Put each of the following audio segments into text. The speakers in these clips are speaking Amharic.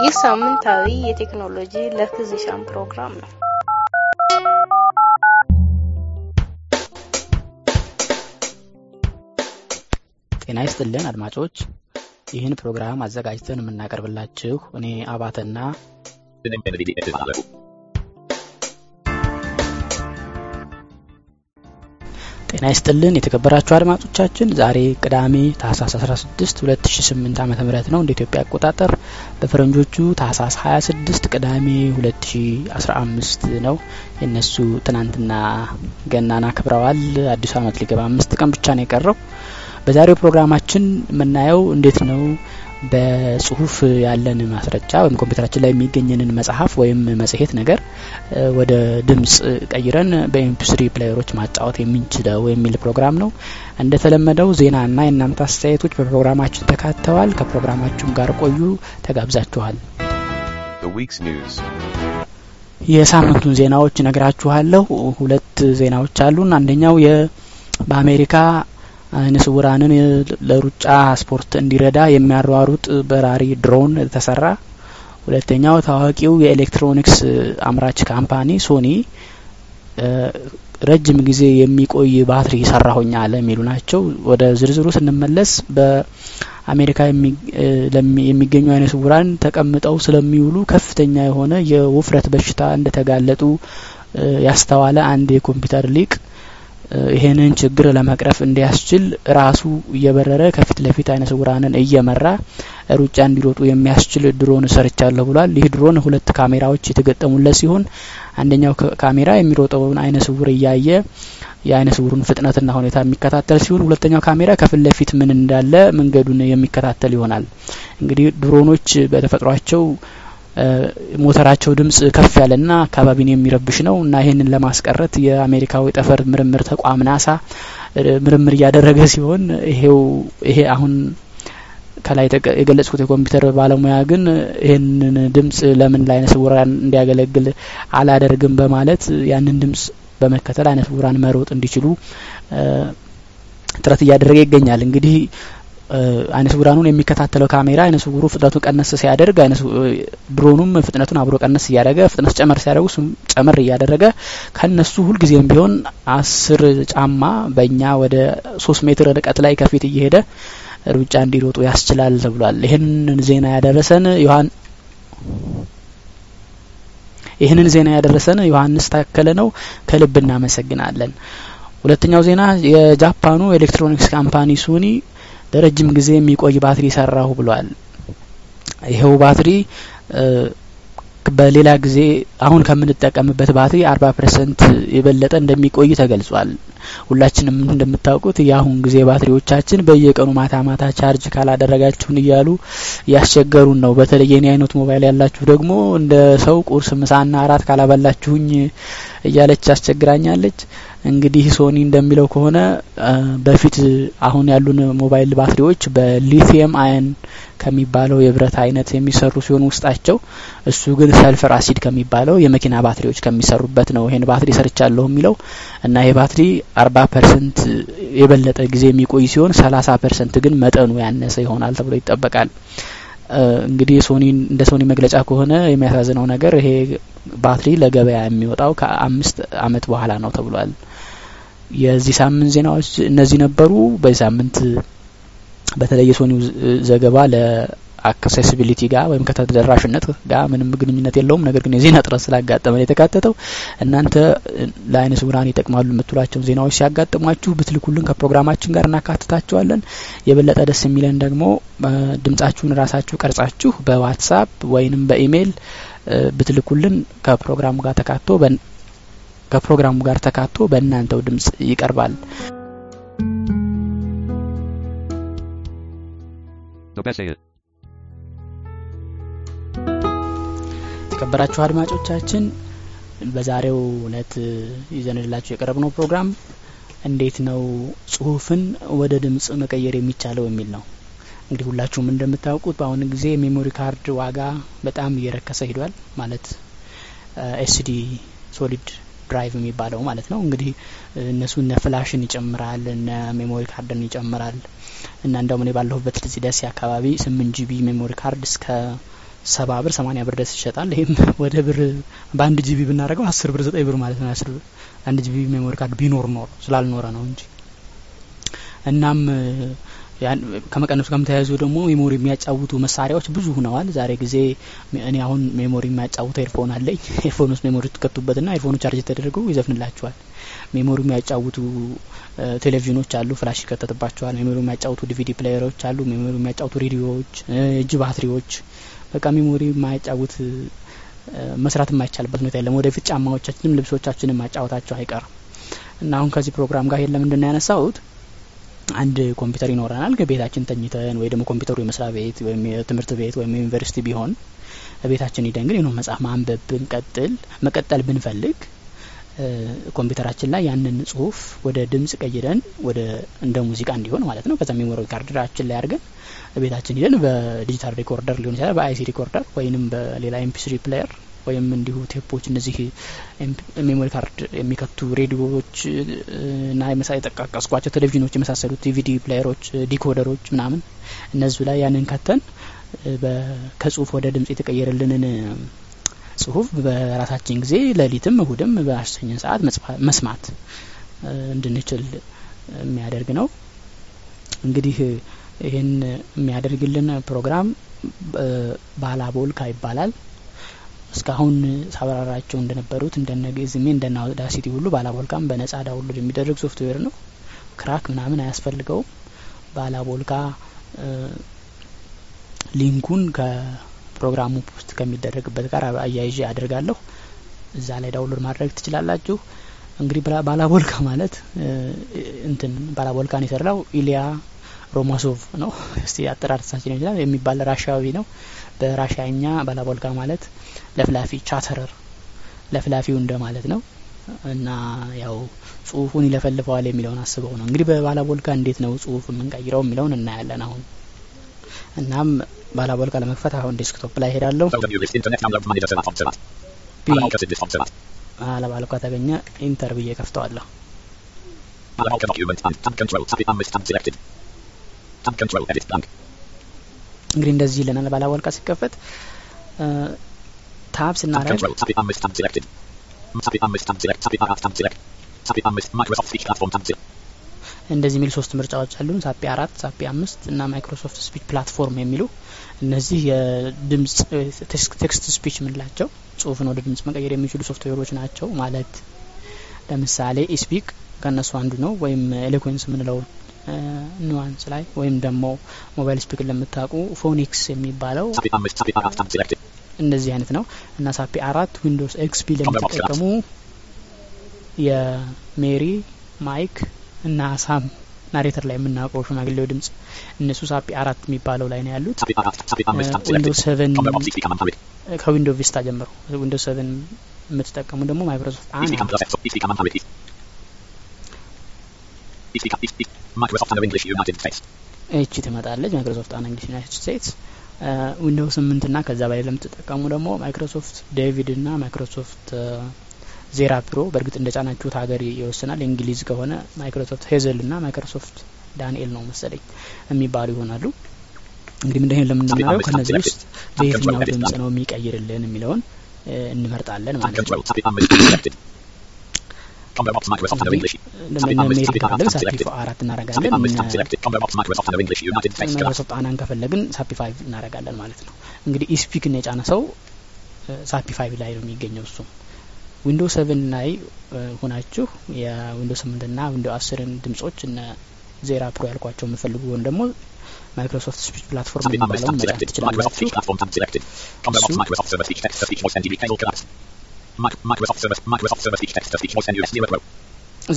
ይህ ሳምንታዊ የቴክኖሎጂ ለፊዚሻን ፕሮግራም ነው። ጤና ይስጥልን አድማጮች፣ ይህን ፕሮግራም አዘጋጅተን የምናቀርብላችሁ እኔ አባተና ጤና ይስጥልን የተከበራችሁ አድማጮቻችን ዛሬ ቅዳሜ ታህሳስ 16 2008 ዓ.ም ነው። እንደ ኢትዮጵያ አቆጣጠር በፈረንጆቹ ታህሳስ 26 ቅዳሜ 2015 ነው። የነሱ ትናንትና ገናን አክብረዋል። አዲሱ አመት ሊገባ አምስት ቀን ብቻ ነው የቀረው። በዛሬው ፕሮግራማችን የምናየው እንዴት ነው በጽሁፍ ያለን ማስረጃ ወይም ኮምፒውተራችን ላይ የሚገኝንን መጽሐፍ ወይም መጽሔት ነገር ወደ ድምጽ ቀይረን በ MP3 player ሮች ማጫወት የምንችለው የሚል ፕሮግራም ነው። እንደተለመደው ዜናና የእናንተ አስተያየቶች በፕሮግራማችን ተካተዋል። ከፕሮግራማችን ጋር ቆዩ፣ ተጋብዛችኋል። የሳምንቱን ዜናዎች ነግራችኋለሁ። ሁለት ዜናዎች አሉን። አንደኛው በአሜሪካ አይነ ስውራንን ለሩጫ ስፖርት እንዲረዳ የሚያሯሩጥ በራሪ ድሮን ተሰራ። ሁለተኛው ታዋቂው የኤሌክትሮኒክስ አምራች company ሶኒ ረጅም ጊዜ የሚቆይ ባትሪ ሰራሁኝ አለ የሚሉ ናቸው። ወደ ዝርዝሩ ስንመለስ በአሜሪካ የሚገኙ አይነ ስውራን ተቀምጠው ስለሚውሉ ከፍተኛ የሆነ የውፍረት በሽታ እንደተጋለጡ ያስተዋለ አንድ የኮምፒውተር ሊቅ ይሄንን ችግር ለመቅረፍ እንዲያስችል ራሱ እየበረረ ከፊት ለፊት አይነ ስውራንን እየመራ ሩጫ እንዲሮጡ የሚያስችል ድሮን ሰርቻለሁ ብሏል። ይህ ድሮን ሁለት ካሜራዎች የተገጠሙለት ሲሆን አንደኛው ካሜራ የሚሮጠውን አይነ ስውር እያየ የአይነ ስውሩን ፍጥነትና ሁኔታ የሚከታተል ሲሆን ሁለተኛው ካሜራ ከፊት ለፊት ምን እንዳለ መንገዱን የሚከታተል ይሆናል። እንግዲህ ድሮኖች በተፈጥሯቸው ሞተራቸው ድምጽ ከፍ ያለና አካባቢን የሚረብሽ ነው እና ይህንን ለማስቀረት የአሜሪካዊ ጠፈር ምርምር ተቋም ናሳ ምርምር እያደረገ ሲሆን ይሄው ይሄ አሁን ከላይ የገለጽኩት የኮምፒውተር ባለሙያ ግን ይህንን ድምጽ ለምን ለአይነ ስውራን እንዲያገለግል አላደርግም በማለት ያንን ድምጽ በመከተል አይነ ስውራን መሮጥ እንዲችሉ ጥረት እያደረገ ይገኛል። እንግዲህ አይነ ስውራኑን የሚከታተለው ካሜራ አይነ ስውሩ ፍጥነቱ ቀነስ ሲያደርግ ድሮኑም ፍጥነቱን አብሮ ቀነስ እያደረገ ፍጥነት ጨመር ሲያደርጉ እሱም ጨመር እያደረገ ከነሱ ሁልጊዜም ቢሆን አስር ጫማ በእኛ ወደ ሶስት ሜትር ርቀት ላይ ከፊት እየሄደ ሩጫ እንዲሮጡ ያስችላል ተብሏል። ይህንን ዜና ያደረሰን ዮሐን ይህንን ዜና ያደረሰን ዮሐንስ ታከለ ነው። ከልብ እናመሰግናለን። ሁለተኛው ዜና የጃፓኑ ኤሌክትሮኒክስ company ሶኒ ለረጅም ጊዜ የሚቆይ ባትሪ ሰራሁ ብሏል። ይኸው ባትሪ በሌላ ጊዜ አሁን ከምንጠቀምበት ባትሪ አርባ percent የበለጠ እንደሚቆይ ተገልጿል። ሁላችንም እንደምታውቁት የአሁን ጊዜ ባትሪዎቻችን በየቀኑ ማታ ማታ ቻርጅ ካላደረጋችሁን እያሉ ያስቸገሩን ነው። በተለይ የኔ አይነት ሞባይል ያላችሁ ደግሞ እንደ ሰው ቁርስ፣ ምሳና እራት ካላበላችሁኝ እያለች አስቸግራኛለች። እንግዲህ ሶኒ እንደሚለው ከሆነ በፊት አሁን ያሉን ሞባይል ባትሪዎች በ lithium ion ከሚባለው የብረት አይነት የሚሰሩ ሲሆኑ ውስጣቸው እሱ ግን sulfur acid ከሚባለው የመኪና ባትሪዎች ከሚሰሩበት ነው ይሄን ባትሪ ሰርቻለሁ የሚለው እና ይሄ ባትሪ አርባ percent የበለጠ ጊዜ የሚቆይ ሲሆን ሰላሳ percent ግን መጠኑ ያነሰ ይሆናል ተብሎ ይጠበቃል። እንግዲህ ሶኒ እንደ ሶኒ መግለጫ ከሆነ የሚያሳዝነው ነገር ይሄ ባትሪ ለገበያ የሚወጣው ከአምስት አመት በኋላ ነው ተብሏል። የዚህ ሳምንት ዜናዎች እነዚህ ነበሩ። በዚህ ሳምንት በተለይ የሶኒው ዘገባ ለ accessibility ጋር ወይም ከተደራሽነት ጋር ምንም ግንኙነት የለውም። ነገር ግን የዜና እጥረት ስላጋጠመን የተካተተው እናንተ ለአይነ ስውራን ይጠቅማሉ የምትሏቸውን ዜናዎች ሲያጋጥሟችሁ ብትልኩልን ከፕሮግራማችን ጋር እናካትታቸዋለን። የበለጠ ደስ የሚለን ደግሞ ድምጻችሁን ራሳችሁ ቀርጻችሁ በዋትሳፕ ወይንም በኢሜይል ብትልኩልን ከፕሮግራሙ ጋር ተካቶ ከፕሮግራሙ ጋር ተካቶ በእናንተው ድምጽ ይቀርባል። የተከበራችሁ አድማጮቻችን በዛሬው እለት ይዘንላችሁ የቀረብነው ፕሮግራም እንዴት ነው ጽሁፍን ወደ ድምጽ መቀየር የሚቻለው የሚል ነው። እንግዲህ ሁላችሁም እንደምታውቁት በአሁኑ ጊዜ የ memory card ዋጋ በጣም እየረከሰ ሂዷል። ማለት SD solid drive የሚባለው ማለት ነው። እንግዲህ እነሱ እነ flash ን ይጨምራል፣ እነ memory card ን ይጨምራል እና እንደውም እኔ ባለሁበት እዚህ ደሴ አካባቢ ስምንት GB memory card እስከ ሰባ ብር ሰማኒያ ብር ድረስ ይሸጣል። ይህም ወደ ብር በአንድ GB ብናደርገው አስር ብር ዘጠኝ ብር ማለት ነው። አስር አንድ GB memory card ቢኖር ኖር ስላልኖረ ነው እንጂ እናም ከመቀነሱ ጋርም ተያይዞ ደግሞ memory የሚያጫውቱ መሳሪያዎች ብዙ ሆነዋል። ዛሬ ጊዜ እኔ አሁን memory የሚያጫውተው earphone አለኝ። earphone ውስጥ memory ትከቱበትና earphone ኑ charge ተደርገው ይዘፍንላቸዋል። memory የሚያጫውቱ ቴሌቪዥኖች አሉ፣ flash ይከተትባቸዋል። memory የሚያጫውቱ DVD player ሮች አሉ። memory የሚያጫውቱ ሬዲዮዎች፣ እጅ ባትሪዎች በቃ memory የማያጫውት መስራት የማይቻልበት ሁኔታ የለም። ወደፊት ጫማዎቻችንም ልብሶቻችንም ማጫወታቸው አይቀርም እና አሁን ከዚህ ፕሮግራም ጋር የለም ምንድን ነው ያነሳሁት አንድ ኮምፒውተር ይኖረናል። ቤታችን ተኝተን ወይ ደግሞ ኮምፒውተሩ የመስሪያ ቤት ወይም የትምህርት ቤት ወይም ዩኒቨርሲቲ ቢሆን ቤታችን ሂደን ግን ነው መጽሐፍ ማንበብ ብንቀጥል መቀጠል ብንፈልግ ኮምፒውተራችን ላይ ያንን ጽሁፍ ወደ ድምጽ ቀይረን ወደ እንደ ሙዚቃ እንዲሆን ማለት ነው። ከዛ memory card አችን ላይ አድርገን ቤታችን ሂደን በ digital recorder ሊሆን ይችላል በ IC recorder ወይንም በሌላ MP3 player ወይም እንዲሁ ቴፖች እነዚህ memory card የሚከቱ ሬዲዮዎች እና የጠቃቀስኳቸው ቴሌቪዥኖች የመሳሰሉት DVD player ኦች decoder ኦች ምናምን እነዚሁ ላይ ያንን ከተን ከጽሁፍ ወደ ድምጽ የተቀየረልንን ጽሁፍ በራሳችን ጊዜ ሌሊትም እሁድም በአሰኘን ሰዓት መስማት እንድንችል የሚያደርግ ነው። እንግዲህ ይህን የሚያደርግልን ፕሮግራም Balabolka ይባላል። እስካሁን ሳብራራቸው እንደነበሩት እንደነ ግዝሜ እንደነ Audacity ሁሉ Balabolka ም በነጻ download የሚደረግ ሶፍትዌር ነው። crack ምናምን አያስፈልገውም። Balabolka link ኡን ከፕሮግራሙ ውስጥ ከሚደረግበት ጋር አያይዤ አድርጋለሁ። እዛ ላይ download ማድረግ ትችላላችሁ። እንግዲህ Balabolka ማለት እንትን Balabolka ን የሰራው ኢሊያ ሮማሶቭ ነው። እስቲ አጠራር ይችላል የሚባል ራሻዊ ነው። በራሻኛ Balabolka ማለት ለፍላፊ chatterer ለፍላፊው እንደ ማለት ነው። እና ያው ጽሁፉን ይለፈልፈዋል የሚለውን አስበው ነው። እንግዲህ በ Balabolka እንዴት ነው ጽሁፍ የምንቀይረው የሚለውን እናያለን አሁን። እናም Balabolka ለመክፈት አሁን desktop ላይ ሄዳለሁ Balabolka ተገኘ enter ብዬ ከፍተዋለሁ እንግዲህ እንደዚህ ይለናል። Balabolka ሲከፈት tab ስናረግ እንደዚህ የሚል ሶስት ምርጫዎች አሉን። SAPI አራት SAPI አምስት እና Microsoft Speech Platform የሚሉ እነዚህ የድምጽ text speech የምንላቸው ጽሁፍን ወደ ድምጽ መቀየር የሚችሉ ሶፍትዌሮች ናቸው ማለት። ለምሳሌ eSpeak ከእነሱ አንዱ ነው ወይም Eloquence የምንለው Nuance ላይ ወይም ደግሞ Mobile Speak ለምታውቁ ፎኒክስ የሚባለው እንደዚህ አይነት ነው እና SAPI አራት Windows XP ለሚጠቀሙ የሜሪ ማይክ እና ሳም narrator ላይ የምናውቀው ሽማግሌው ድምጽ እነሱ SAPI አራት የሚባለው ላይ ነው ያሉት Windows seven ከ Windows Vista ጀምሮ Windows seven የምትጠቀሙ ደግሞ ማይክሮሶፍት አን እቺ ትመጣለች Microsoft Anna English United States Windows ስምንት ና ከዛ በላይ ለምትጠቀሙ ደግሞ Microsoft David ና Microsoft Zira Pro በእርግጥ እንደ ጫናችሁት ሀገር ይወስናል። እንግሊዝ ከሆነ Microsoft Hazel ና ማይክሮሶፍት ዳንኤል ነው መሰለኝ የሚባሉ ይሆናሉ። እንግዲህ ምንድን ለምንናየው ከነዚህ ውስጥ በየትኛው ድምጽ ነው የሚቀይርልን የሚለውን እንመርጣለን ማለት ነው ሜሪ ከፈለግን SAPI አራት እናረጋለን Microsoft Anna ን ከፈለግን SAPI five እናረጋለን ማለት ነው እንግዲህ eSpeak ን የጫነ ሰው SAPI five ላይ ነው የሚገኘው እሱ Windows seven ላይ ሆናችሁ የ Windows ስምንት ና Windows አስርን ድምጾች እነ Zira Pro ያልኳቸው የምፈልጉ ወይም ደግሞ Microsoft Speech Platform የሚባለውን መጫን ትችላላችሁ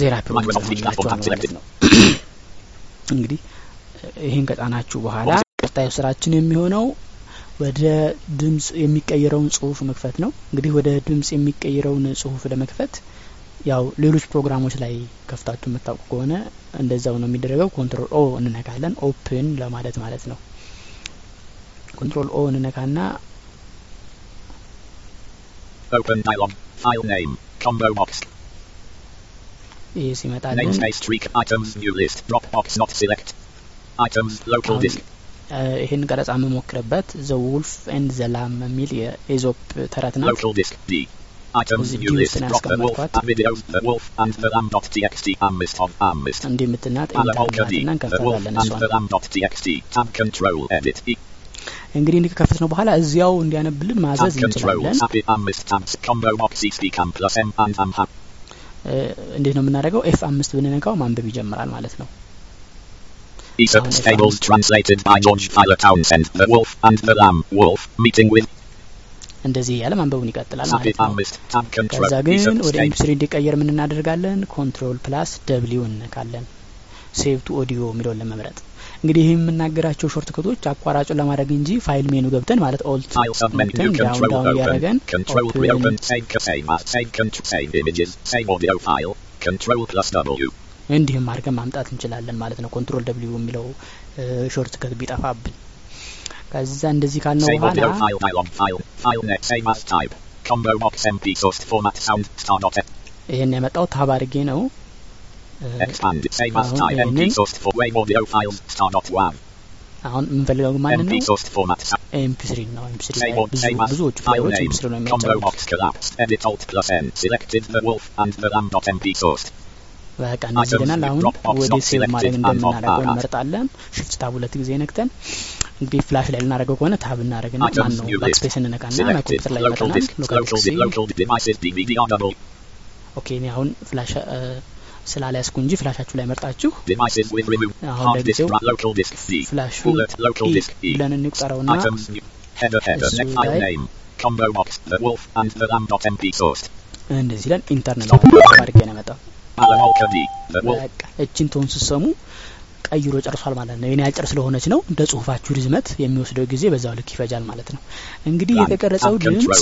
Zira Pro ማለት ነው እንግዲህ ይህን ከጫናችሁ በኋላ ቀጣዩ ስራችን የሚሆነው ወደ ድምጽ የሚቀይረውን ጽሁፍ መክፈት ነው እንግዲህ ወደ ድምጽ የሚቀይረውን ጽሁፍ ለመክፈት ያው ሌሎች ፕሮግራሞች ላይ ከፍታችሁ የምታውቁ ከሆነ እንደዛው ነው የሚደረገው Control O እንነካለን open ለማለት ማለት ነው Control O እንነካና Open dialog. File name. Combo box. ይህ ሲመጣልን Namespace streak. Items. New list. Dropbox not select. Items. Local አሁን disk. ይህን ቀረጻ የምሞክርበት ዘ ውልፍ ኤንድ ዘ ላም የሚል የኤዞፕ ተረት ናት። Local disk D. Items Is it new due list to drop the wolf Nascambat? and videos the wolf and the lamb dot txt amist of amist. እንዲህ የምትናት Alamolka D. ኢንተርናትና The wolf እንከፍታለን and እሷን the lamb dot txt tab control edit e እንግዲህ እንዲህ ከከፈት ነው በኋላ እዚያው እንዲያነብልን ማዘዝ እንችላለን። እንዴት ነው የምናደርገው? F አምስት ብንነካው ማንበብ ይጀምራል ማለት ነው። Aesop Sound Fables translated by George Tyler Townsend. The wolf and the lamb. Wolf meeting with እንደዚህ እያለ ማንበቡን ይቀጥላል ማለት ነው።. ከዛ ግን ወደ. MP3 እንዲቀየር ምን እናደርጋለን? Control plus W እንነካለን። Save to audio የሚለውን ለመምረጥ እንግዲህ ይህ የምናገራቸው shortcut ኦች አቋራጩን ለማድረግ እንጂ file menu ገብተን ማለት Alt submenu down እያደረገን. እንዲህም አድርገን ማምጣት እንችላለን ማለት ነው። ኮንትሮል ደብሊው የሚለው ሾርት ከት ቢጠፋብን ከዛ እንደዚህ ካልነው በኋላ ይሄን ያመጣው ታብ አድርጌ ነው አሁን type MP ይሄንን source for wave audio files star dot wav. አሁን የምንፈልገው ማንን ነው? source format sound. ኤምፒ3 ነው። ኤምፒ3 ላይ Save on ብዙ save as ብዙዎቹ ፋይሎች name. ኤምፒ3 ነው source. በቃ እንደዚህ ይለናል። አሁን ወደ save ማድረግ እንደምናደርገው. እንመርጣለን። shift tab ሁለት ጊዜ ነክተን እንግዲህ flash ላይ ልናደርገው ከሆነ tab እናደርግና ማን ነው. backspace እንነካና Selected. ኮምፒውተር ላይ ይመጣናል።. local disk. okay እኔ አሁን flash ስላልያዝኩ እንጂ ፍላሻችሁ ላይ መርጣችሁ. አሁን. ለጊዜው. ፍላሹን E. ብለን እንቁጠረውና ላይ source. እንደዚህ ለን ኢንተርኔት አድርጌ ነው የመጣው። እችን ቶን ስሰሙ ቀይሮ ጨርሷል ማለት ነው። የኔ አጭር ስለሆነች ነው እንደ ጽሁፋችሁ ርዝመት የሚወስደው ጊዜ በዛው ልክ ይፈጃል ማለት ነው። እንግዲህ. የተቀረጸው ድምጽ.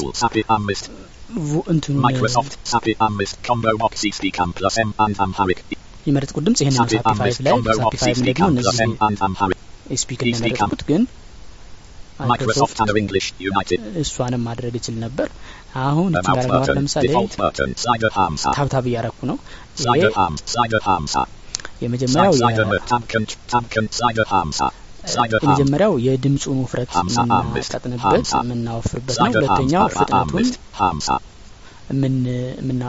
የመረጥኩት ድምጽ ይሄንን Happy ሳፒ ፋይቭ amist. ላይ Combo ሳፒ box ፋይቭ C ደግሞ እነዚህ. ስፒክ እንደመረጥኩት ግን Microsoft and English United. እሷንም ማድረግ ይችል ነበር። አሁን እችን ጋር. ለምሳሌ. tab tab እያረኩ ነው። ይሄ Slider arms. Slider arms up. የመጀመሪያው Side slider የ- mode. Tab con. Tab con. Slider arms up. Slider arms. የመጀመሪያው የድምፁን ውፍረት ሀምሳ አምስት የምናቀጥንበት ሀምሳ የምናወፍርበት ነው። Slider arms. ሁለተኛው Arra ፍጥነቱን amist. Arms up. ምን ምና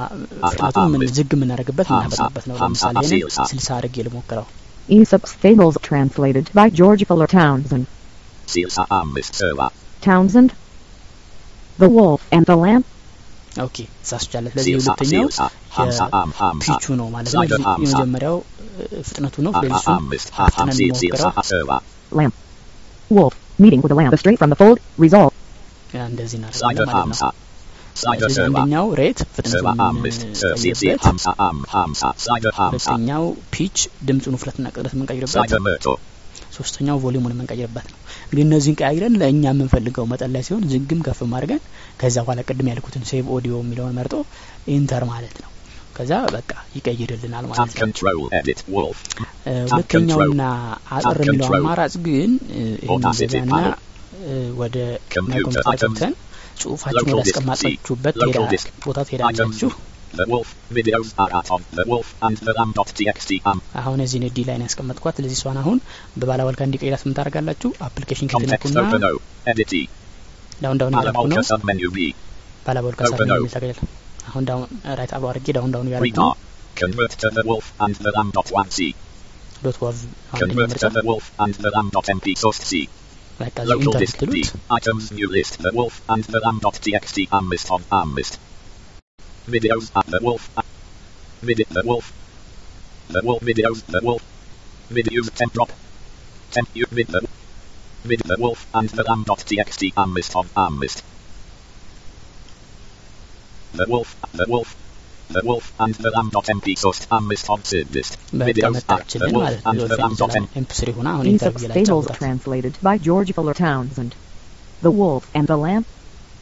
አራ ፍጥነቱን ምን አምስት ዝግ የምናደርግበት ሀምሳ የምናበጣበት ነው። ሀምሳ ለምሳሌ ይሄንን ስልሳ ስልሳ አድርጌ ልሞክረው። Aesop's Fables translated by George Fuller Townsend. Silsa amist server. Townsend. The Wolf and the Lamb. ኦኬ ተሳስቻለሁ። ስለዚህ ሁለተኛው. ፒቹ ነው ማለት ነው።. የመጀመሪያው ፍጥነቱ ነው። ስለዚህ. Meeting with the. astray from the fold. Resolved. ያ እንደዚህ እናደርጋለን ማለት ነው። ስለዚህ. አንደኛው rate ፍጥነቱን. ሁለተኛው pitch ድምፁን ውፍረትና ቅጥነት የምንቀይርበት. ሶስተኛው volume ኡን የምንቀይርበት ነው። እንግዲህ እነዚህን ቀያይረን ለእኛ የምንፈልገው መጠን ላይ ሲሆን ዝግም ከፍም አድርገን ከዛ በኋላ ቅድም ያልኩትን save audio የሚለውን መርጦ enter ማለት ነው። ከዛ በቃ ይቀይርልናል ማለት ነው። ሁለተኛውና Tab የሚለው. አማራጭ ግን ይህን. እ፣ ወደ Computer computer items. ገብተን ጽሁፋችሁን ወደ. አስቀማጣችሁበት. ቦታ. ትሄዳላችሁ። The wolf. Videos are at on. The wolf and the lamb dot txt am. አሁን እዚህ ዲ ላይ ነው ያስቀመጥኳት። ስለዚህ እሷን አሁን በባለወልካ እንዲቀይራት ምን ታደርጋላችሁ? አፕሊኬሽን Context ክትነኩና open O. Edit E. ዳውን ዳውን እያደረኩ ነው። Alamolka submenu B. ባለወልካ Open ሰር O. የሚል ታገኛል። አሁን ዳውን ራይት አብሮ አድርጌ ዳውን ዳውን እያደረኩ Read ነው። R. Convert to the wolf and the lamb dot one C. ዶት ዋቭ አንደኛ Convert ምርጫ to the wolf and the lamb dot MP source C. በቃ እዚህ Local ኢንተር disk D. ብትሉት Items new list. The wolf and the lamb dot txt amist on amist. Videos of the wolf. Uh, Video the wolf. The wolf videos the wolf. Videos temp drop. Temp you with the with the wolf and the lamb.txt amist of amist. The wolf, the wolf, the wolf and the lamb.mp source amist of sidist. Videos at the wolf and the lamb.mp. Music Stables translated by George Fuller Townsend. The wolf and the lamb.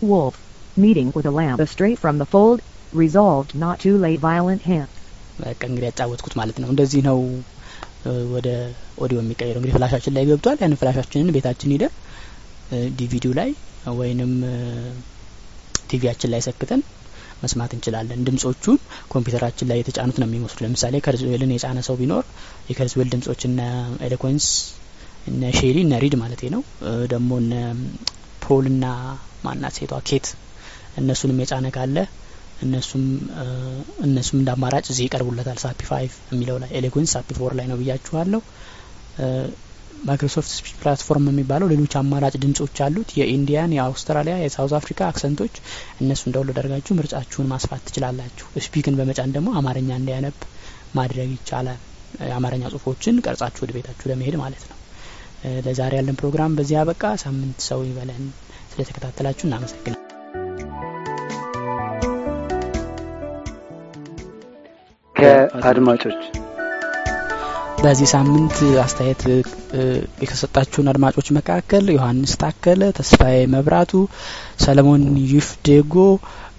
Wolf. Meeting with a lamb astray from the fold Resolved not to lay violent hands. በቃ እንግዲህ ያጫወትኩት ማለት ነው። እንደዚህ ነው ወደ ኦዲዮ የሚቀይረው። እንግዲህ ፍላሻችን ላይ ገብቷል። ያን ፍላሻችንን ቤታችን ሂደን ዲቪዲው ላይ ወይንም ቲቪያችን ላይ ሰክተን መስማት እንችላለን። ድምጾቹን ኮምፒውተራችን ላይ የተጫኑት ነው የሚመስሉ። ለምሳሌ Kurzweil ን የጫነ ሰው ቢኖር የ Kurzweil ድምጾችና Eloquence እነ ሼሊ እነ ሪድ ማለት ነው ደግሞ እነ ፖልና ማናት ሴቷ ኬት እነሱንም የጫነ ካለ እነሱም እነሱም እንደ አማራጭ እዚህ ይቀርቡለታል። SAPI five የሚለው ላይ Eloquence SAPI four ላይ ነው ብያችኋለሁ። Microsoft speech platform የሚባለው ሌሎች አማራጭ ድምጾች አሉት። የ Indian፣ የአውስትራሊያ፣ የ South Africa accent ኦች እነሱን download አድርጋችሁ ምርጫችሁን ማስፋት ትችላላችሁ። eSpeak ን በመጫን ደግሞ አማርኛ እንዲያነብ ማድረግ ይቻላል። የአማርኛ ጽሁፎችን ቀርጻችሁ ወደ ቤታችሁ ለመሄድ ማለት ነው። ለዛሬ ያለን ፕሮግራም በዚህ አበቃ። ሳምንት ሰው ይበለን። ስለተከታተላችሁ እናመሰግናል። ከአድማጮች በዚህ ሳምንት አስተያየት የተሰጣችሁን አድማጮች መካከል ዮሐንስ ታከለ፣ ተስፋዬ መብራቱ፣ ሰለሞን ይፍዴጎ፣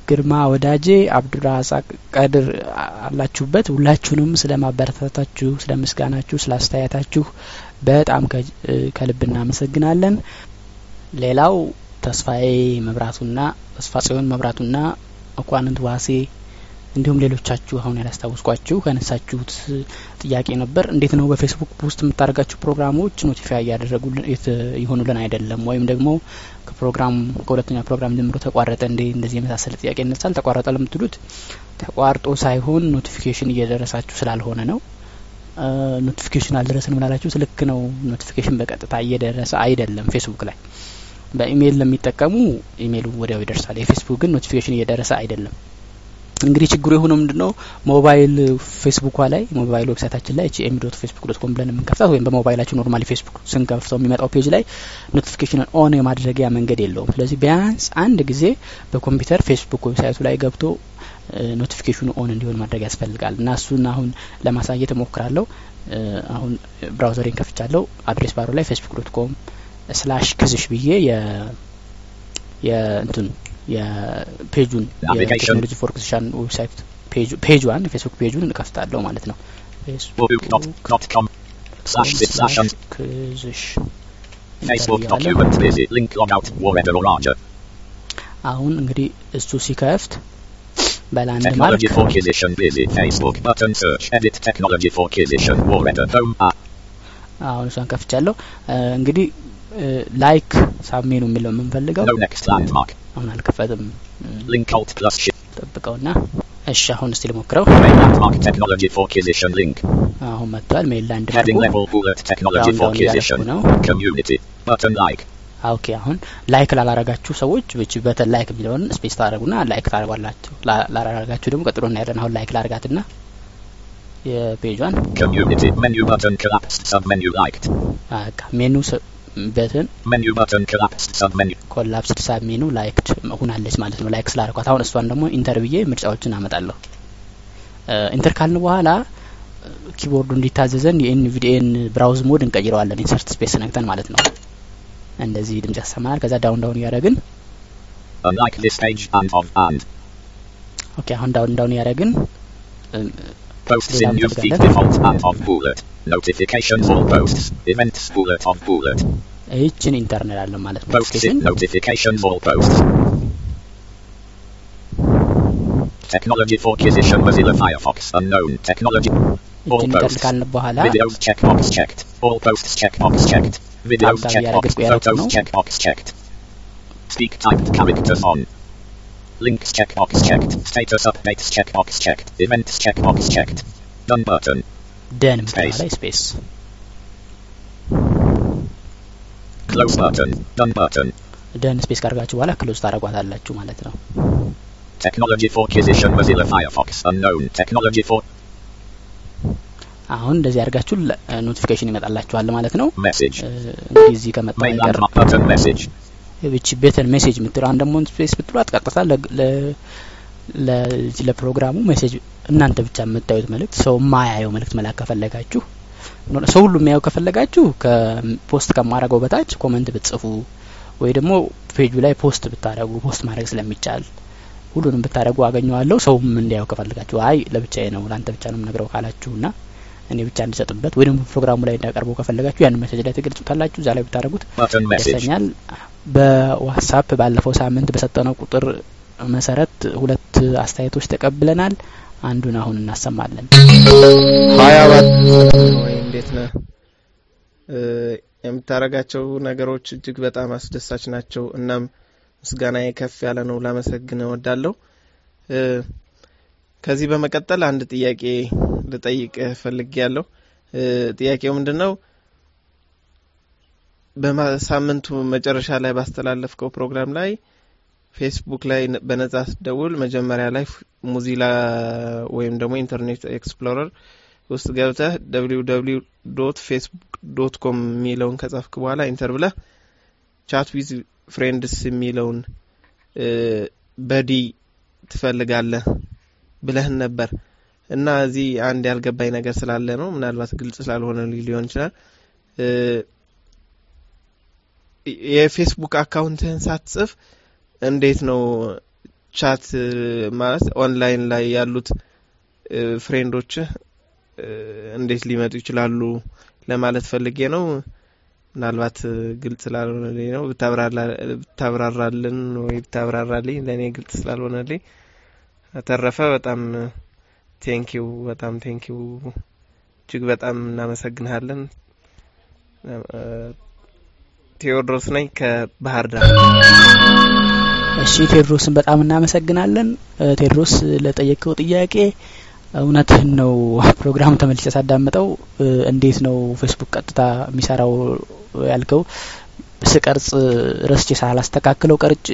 ግርማ ወዳጄ፣ አብዱራዛቅ ቀድር አላችሁበት። ሁላችሁንም ስለ ማበረታታችሁ፣ ስለ ምስጋናችሁ፣ ስለ አስተያየታችሁ በጣም ከልብ እናመሰግናለን። ሌላው ተስፋዬ መብራቱና ተስፋ ጽዮን መብራቱና መኳንንት ዋሴ እንዲሁም ሌሎቻችሁ አሁን ያላስታወስኳችሁ ከነሳችሁት ጥያቄ ነበር። እንዴት ነው በፌስቡክ ውስጥ የምታደርጋችሁ ፕሮግራሞች ኖቲፋይ እያደረጉልን ይሆኑልን አይደለም ወይም ደግሞ ከፕሮግራም ከሁለተኛ ፕሮግራም ጀምሮ ተቋረጠ እንዴ? እንደዚህ የመሳሰለ ጥያቄ ይነሳል። ተቋረጠ ለምትሉት ተቋርጦ ሳይሆን notification እየደረሳችሁ ስላልሆነ ነው። notification አልደረስን ምናላችሁት ልክ ነው። notification በቀጥታ እየደረሰ አይደለም። ፌስቡክ ላይ በኢሜይል ለሚጠቀሙ ኢሜይሉ ወዲያው ይደርሳል። የፌስቡክ ግን notification እየደረሰ አይደለም። እንግዲህ ችግሩ የሆነው ምንድነው? ሞባይል ፌስቡኳ ላይ ሞባይል ዌብሳይታችን ላይ m dot Facebook dot com ብለን የምንከፍታት ወይም በሞባይላችን normally ፌስቡክ ስንከፍተው የሚመጣው page ላይ notification ን on የማድረጊያ መንገድ የለውም። ስለዚህ ቢያንስ አንድ ጊዜ በኮምፒውተር ፌስቡክ ዌብሳይቱ ላይ ገብቶ notification ኡ on እንዲሆን ማድረግ ያስፈልጋል እና እሱን አሁን ለማሳየት እሞክራለሁ። አሁን ብራውዘሬን ከፍቻለሁ። address bar ኡ ላይ Facebook dot com slash ክዝሽ ብዬ የ የእንትን የ page ኡን የ technology for ክዝሻን website page ኧን የፌስቡክ page ኡን እከፍታለሁ ማለት ነው።. አሁን እንግዲህ እሱ ሲከፍት በ landmark አሁን እሷን ከፍቻለሁ። እንግዲህ like submenu የሚለው የምንፈልገው አሁን አልከፈትም። shift ጠብቀውና እሺ አሁን እስቲ ልሞክረው። አሁን መጥቷል። acquisition ነው። okay አሁን like ላላረጋችሁ ሰዎች ብቻ button like የሚለውን space ታደርጉና like ታደርጓላችሁ። ላ- ላላረጋችሁ ደግሞ ቀጥሎ እናያለን። አሁን like ላርጋትና የፔጇን menu button collapsed sub menu liked በቃ menu button menu button collapsed sub menu collapsed sub menu liked ሆናለች ማለት ነው። like ስላርኳት አሁን እሷን ደግሞ enter ብዬ ምርጫዎችን አመጣለሁ። enter ካልን በኋላ ኪቦርዱ እንዲታዘዘን የ NVDA ን ብራውዝ ሞድ እንቀይረዋለን። ኢንሰርት ስፔስ ነክተን ማለት ነው። እንደዚህ ድምጽ ያሰማናል። ከዛ ዳውን ዳውን እያደረግን ኦኬ አሁን ዳውን ዳውን እያደረግን Posts Leave in out new the feed together. default and of bullet. Notifications all posts. Events bullet of bullet. ይህችን ኢንተር እንላለን ማለት ነው። Posts ኖቲፊኬሽን in notifications all posts. Technology for acquisition Mozilla Firefox unknown technology. All ይችን ኢንተር posts. ካልን በኋላ Videos checkbox checked. All posts checkbox checked. Videos Tab tab checkbox. ያደረግኩ ያደረኩ Photos ነው። checkbox checked. Speak typed characters on. Links checkbox checked. Status updates checkbox checked. Events checkbox checked. Done button. ደን ምትለዋ Space. ላይ ስፔስ Close button. Done button. ደን ስፔስ ካርጋችሁ በኋላ ክሎዝ ታደርጓታላችሁ ማለት ነው። Technology for acquisition Mozilla Firefox unknown technology for አሁን እንደዚህ አድርጋችሁ ኖቲፊኬሽን ይመጣላችኋል ማለት ነው። message እ፣ እንግዲህ እዚህ ከመጣ main ነገር ብቻ button message የምትለዋን ደግሞ space ብትሏት ቀጥታ ለ- ለ- ለዚህ ለፕሮግራሙ message እናንተ ብቻ የምታዩት መልእክት ሰው የማያየው መልእክት መላክ ከፈለጋችሁ ሰው ሁሉ የሚያየው ከፈለጋችሁ ከ post ከማድረገው በታች comment ብትጽፉ ወይ ደግሞ ፔጁ ላይ post ብታደረጉ post ማድረግ ስለሚቻል ሁሉንም ብታደረጉ አገኘዋለሁ። ሰውም እንዲያየው ከፈለጋችሁ አይ ለብቻዬ ነው ለአንተ ብቻ ነው የምነግረው ካላችሁ ና እኔ ብቻ እንድሰጥበት ወይ ደግሞ ፕሮግራሙ ላይ እንዳቀርበው ከፈለጋችሁ ያን message ላይ ትገልጹታላችሁ። እዛ ላይ ብታደረጉት ይደርሰኛል። በዋትሳፕ ባለፈው ሳምንት በሰጠነው ቁጥር መሰረት ሁለት አስተያየቶች ተቀብለናል። አንዱን አሁን እናሰማለን። ሀያ አራት ወይ እንዴት ነህ? የምታደርጋቸው ነገሮች እጅግ በጣም አስደሳች ናቸው። እናም ምስጋናዬ ከፍ ያለ ነው። ላመሰግን እወዳለሁ። እ፣ ከዚህ በመቀጠል አንድ ጥያቄ ልጠይቅ ፈልጌ ያለሁ ጥያቄው ምንድን ነው? በሳምንቱ መጨረሻ ላይ ባስተላለፍከው ፕሮግራም ላይ ፌስቡክ ላይ በነጻ ስትደውል መጀመሪያ ላይ Mozilla ወይም ደግሞ Internet Explorer ውስጥ ገብተህ ደብሊው ደብሊው ዶት ፌስቡክ ዶት ኮም የሚለውን ከጻፍክ በኋላ enter ብለህ chat with friends የሚለውን በ D ትፈልጋለህ ብለህን ነበር እና እዚህ አንድ ያልገባኝ ነገር ስላለ ነው። ምናልባት ግልጽ ስላልሆነ ሊሆን ይችላል። የፌስቡክ account ህን ሳትጽፍ እንዴት ነው chat ማለት ኦንላይን ላይ ያሉት friend ኦችህ እንዴት ሊመጡ ይችላሉ ለማለት ፈልጌ ነው። ምናልባት ግልጽ ስላልሆነልኝ ነው። ብታብራራ- ብታብራራልን ወይ ብታብራራልኝ ለእኔ ግልጽ ስላልሆነልኝ። ተረፈ በጣም thank you፣ በጣም thank you፣ እጅግ በጣም እናመሰግንሃለን። ቴዎድሮስ ነኝ ከባህር ዳር። እሺ ቴዎድሮስን በጣም እናመሰግናለን። ቴዎድሮስ ለጠየቀው ጥያቄ እውነትህን ነው። ፕሮግራሙ ተመልሼ ሳዳምጠው እንዴት ነው ፌስቡክ ቀጥታ የሚሰራው ያልከው ስቀርጽ ረስቼ ሳላስተካክለው ቀርጬ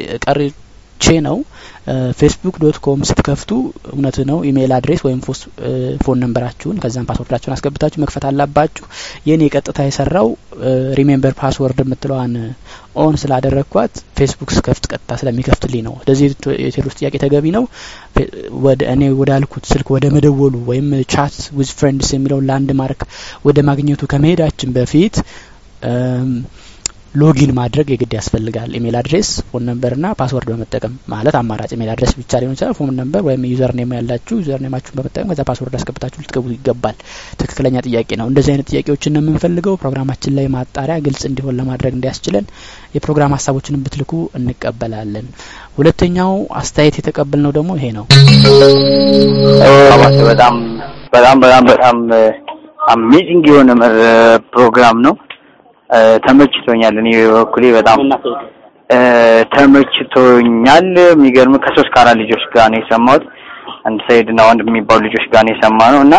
ቀርቼ ነው። ፌስቡክ dot com ስትከፍቱ እውነት ነው email address ወይም phone number አችሁን ከዛም password አችሁን አስገብታችሁ መክፈት አለባችሁ። የኔ ቀጥታ የሰራው remember password የምትለዋን on ስላደረግኳት ፌስቡክ ስከፍት ቀጥታ ስለሚከፍትልኝ ነው። ስለዚህ የቴዎድሮስ ጥያቄ ተገቢ ነው። ወደ እኔ ያልኩት ስልክ ወደ መደወሉ ወይም chat with friends የሚለውን landmark ወደ ማግኘቱ ከመሄዳችን በፊት login ማድረግ የግድ ያስፈልጋል። email address፣ phone number እና password በመጠቀም ማለት አማራጭ email address ብቻ ሊሆን ይችላል። phone number ወይም user name ያላችሁ user name አችሁን በመጠቀም ከዛ password አስገብታችሁ ልትገቡ ይገባል። ትክክለኛ ጥያቄ ነው። እንደዚህ አይነት ጥያቄዎችን ነው የምንፈልገው። ፕሮግራማችን ላይ ማጣሪያ ግልጽ እንዲሆን ለማድረግ እንዲያስችለን የፕሮግራም ሀሳቦችን ብትልኩ እንቀበላለን። ሁለተኛው አስተያየት የተቀበልነው ደግሞ ይሄ ነው። በጣም በጣም በጣም በጣም አሜዚንግ የሆነ ፕሮግራም ነው። ተመችቶኛል። እኔ በበኩሌ በጣም እ፣ ተመችቶኛል። የሚገርም ከሶስት ከአራት ልጆች ጋር ነው የሰማሁት። አንድ ሰይድ እና ወንድ የሚባሉ ልጆች ጋር ነው የሰማ ነው እና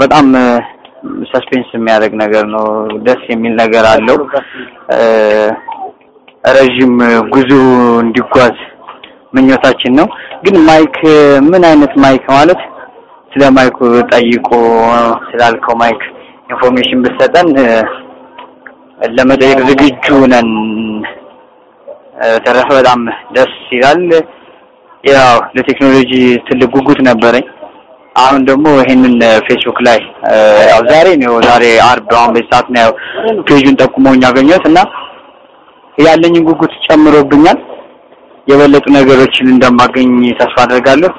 በጣም suspense የሚያደርግ ነገር ነው። ደስ የሚል ነገር አለው። ረዥም ጉዞ እንዲጓዝ ምኞታችን ነው። ግን mic ምን አይነት mic ማለት ስለ mic ኡ ጠይቆ ስላልከው mic information ብትሰጠን ለመጠየቅ ዝግጁ ነን። ተረፈ በጣም ደስ ይላል። ያው ለቴክኖሎጂ ትልቅ ጉጉት ነበረኝ። አሁን ደግሞ ይሄንን ፌስቡክ ላይ ያው ዛሬ ነው ዛሬ አርብ አሁን በዚህ ሰዓት ነው ፔጁን ጠቁመውኝ ያገኘሁት እና ያለኝን ጉጉት ጨምሮብኛል። የበለጡ ነገሮችን እንደማገኝ ተስፋ አደርጋለሁ።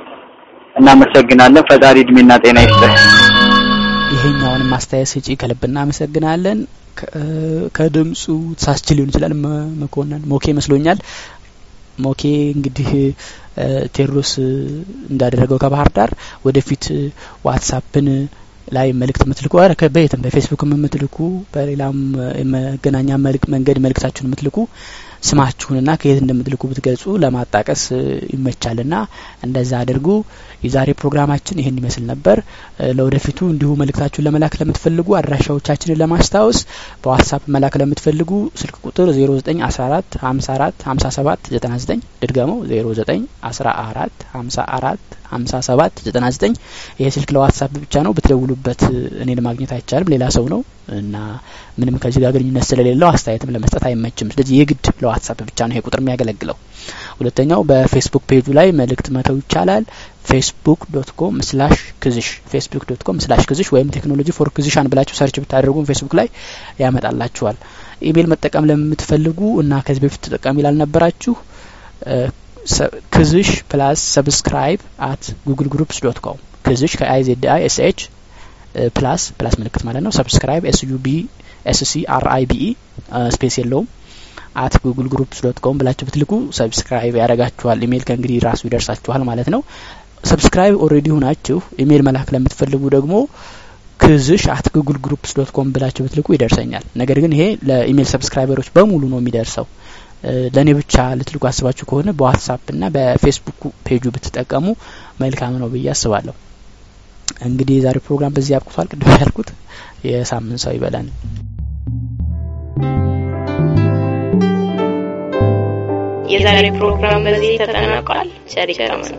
እናመሰግናለን። ፈጣሪ እድሜና ጤና ይስጥህ። ይሄኛውንም አስተያየት ሰጪ ከልብ እናመሰግናለን። ከድምፁ ተሳስቼ ሊሆን ይችላል። መኮንን ሞኬ መስሎኛል። ሞኬ እንግዲህ ቴዎድሮስ እንዳደረገው ከባህር ዳር ወደፊት ዋትሳፕን ላይ መልእክት የምትልኩ በየትም በፌስቡክም የምትልኩ በሌላም መልክ መንገድ መልእክታችሁን የምትልኩ ስማችሁንና ከየት እንደምትልኩ ብትገልጹ ለማጣቀስ ይመቻልና እንደዛ አድርጉ። የዛሬ ፕሮግራማችን ይህን ይመስል ነበር። ለወደፊቱ እንዲሁ መልእክታችሁን ለመላክ ለምትፈልጉ አድራሻዎቻችንን ለማስታወስ በዋትሳፕ መላክ ለምትፈልጉ ስልክ ቁጥር 0914 54 57 99 ድድገመው 0914 54 57 99 ይሄ ስልክ ለዋትሳፕ ብቻ ነው። ብትደውሉበት እኔን ማግኘት አይቻልም፣ ሌላ ሰው ነው እና ምንም ከዚህ ጋር ግንኙነት ስለሌለው አስተያየትም ለመስጠት አይመችም። ስለዚህ የግድ ለዋትሳፕ ብቻ ነው ይሄ ቁጥር የሚያገለግለው። ሁለተኛው በፌስቡክ ፔጁ ላይ መልእክት መተው ይቻላል። ፌስቡክ dot com slash ክዝሽ ፌስቡክ dot com slash ክዝሽ ወይም technology for ክዝሻን ብላችሁ search ብታደርጉም ፌስቡክ ላይ ያመጣላችኋል። ኢሜል መጠቀም ለምትፈልጉ እና ከዚህ በፊት እ፣ ሰ- ክዝሽ plus subscribe at Google Groups dot com ክዝሽ K I Z I S H plus plus ምልክት ማለት ነው። subscribe S U B S C R I B E space የለውም at Google Groups dot com ብላችሁ ብትልኩ subscribe ያደርጋችኋል። ኢሜይል ከእንግዲህ ራሱ ይደርሳችኋል ማለት ነው። subscribe already ሆናችሁ ኢሜይል መላክ ለምትፈልጉ ደግሞ ክዝሽ at Google Groups dot com ብላችሁ ብትልኩ ይደርሰኛል። ነገር ግን ይሄ ለኢሜል subscriber ኦች በሙሉ ነው የሚደርሰው። ለእኔ ብቻ ልትልኩ አስባችሁ ከሆነ በዋትሳፕ እና በፌስቡክ ፔጁ ብትጠቀሙ መልካም ነው ብዬ አስባለሁ። እንግዲህ የዛሬው ፕሮግራም በዚህ አብቅቷል። ቅድም ያልኩት የሳምንት ሰው ይበለን። የዛሬ ፕሮግራም በዚህ ተጠናቋል። ቸር ይግጠመን